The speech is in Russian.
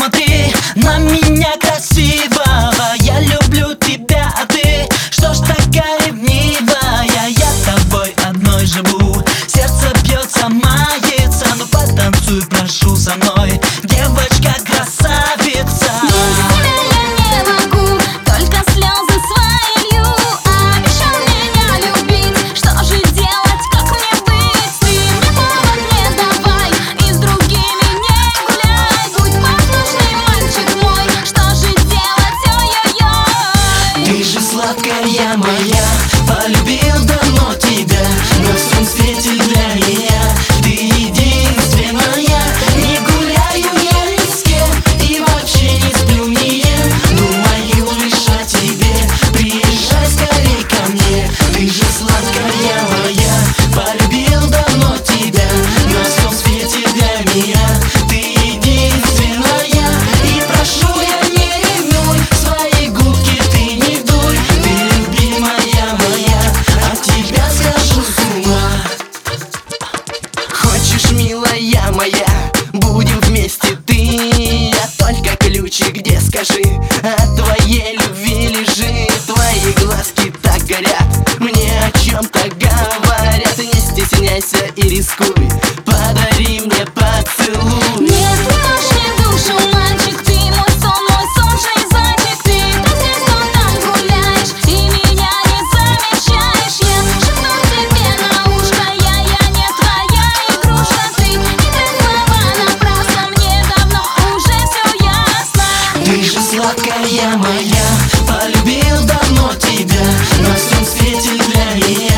смотри на меня меня полюбил, да Полюбил давно тебя На всем свете для меня.